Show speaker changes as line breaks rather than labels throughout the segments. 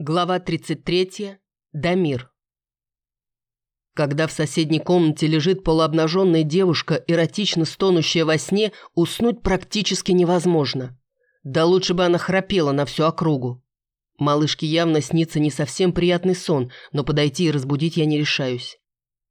Глава 33. Дамир. Когда в соседней комнате лежит полуобнаженная девушка, эротично стонущая во сне, уснуть практически невозможно. Да лучше бы она храпела на всю округу. Малышке явно снится не совсем приятный сон, но подойти и разбудить я не решаюсь.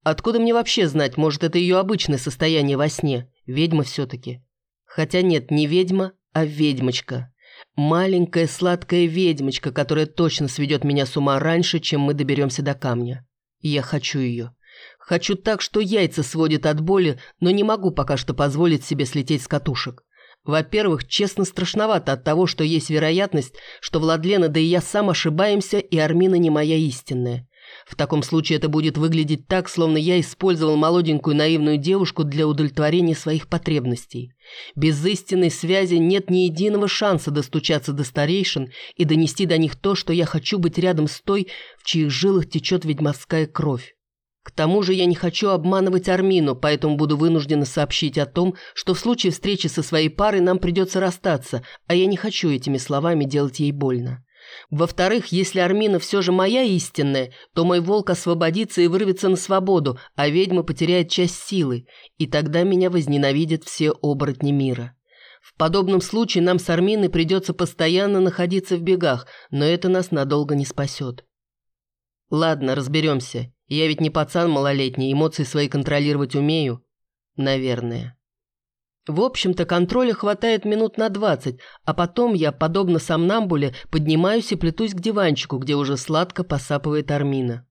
Откуда мне вообще знать, может, это ее обычное состояние во сне? Ведьма все-таки. Хотя нет, не ведьма, а ведьмочка. Маленькая сладкая ведьмочка, которая точно сведет меня с ума раньше, чем мы доберемся до камня. Я хочу ее. Хочу так, что яйца сводит от боли, но не могу пока что позволить себе слететь с катушек. Во-первых, честно страшновато от того, что есть вероятность, что Владлена да и я сам ошибаемся, и Армина не моя истинная. В таком случае это будет выглядеть так, словно я использовал молоденькую наивную девушку для удовлетворения своих потребностей. Без истинной связи нет ни единого шанса достучаться до старейшин и донести до них то, что я хочу быть рядом с той, в чьих жилах течет ведьмовская кровь. К тому же я не хочу обманывать Армину, поэтому буду вынуждена сообщить о том, что в случае встречи со своей парой нам придется расстаться, а я не хочу этими словами делать ей больно. Во-вторых, если Армина все же моя истинная, то мой волк освободится и вырвется на свободу, а ведьма потеряет часть силы, и тогда меня возненавидят все оборотни мира. В подобном случае нам с Арминой придется постоянно находиться в бегах, но это нас надолго не спасет. Ладно, разберемся. Я ведь не пацан малолетний, эмоции свои контролировать умею. Наверное. В общем-то, контроля хватает минут на двадцать, а потом я, подобно сомнамбуле, поднимаюсь и плетусь к диванчику, где уже сладко посапывает Армина.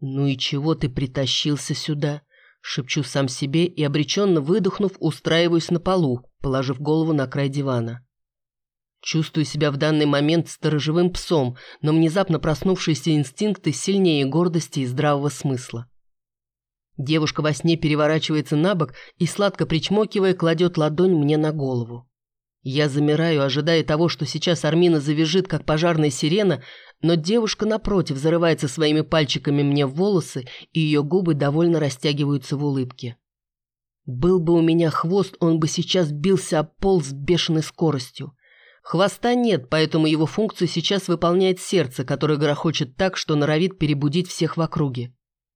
«Ну и чего ты притащился сюда?» Шепчу сам себе и, обреченно выдохнув, устраиваюсь на полу, положив голову на край дивана. Чувствую себя в данный момент сторожевым псом, но внезапно проснувшиеся инстинкты сильнее гордости и здравого смысла. Девушка во сне переворачивается на бок и, сладко причмокивая, кладет ладонь мне на голову. Я замираю, ожидая того, что сейчас Армина завяжет, как пожарная сирена, но девушка, напротив, зарывается своими пальчиками мне в волосы, и ее губы довольно растягиваются в улыбке. Был бы у меня хвост, он бы сейчас бился об пол с бешеной скоростью. Хвоста нет, поэтому его функцию сейчас выполняет сердце, которое грохочет так, что норовит перебудить всех в округе.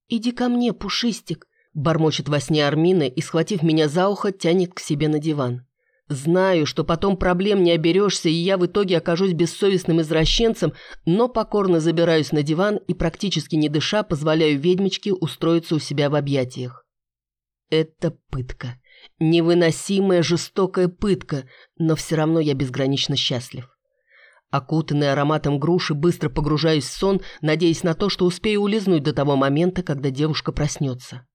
«Иди ко мне, пушистик», – бормочет во сне Армина и, схватив меня за ухо, тянет к себе на диван. Знаю, что потом проблем не оберешься, и я в итоге окажусь бессовестным извращенцем, но покорно забираюсь на диван и, практически не дыша, позволяю ведьмочке устроиться у себя в объятиях. Это пытка. Невыносимая жестокая пытка, но все равно я безгранично счастлив. Окутанный ароматом груши, быстро погружаюсь в сон, надеясь на то, что успею улизнуть до того момента, когда девушка проснется.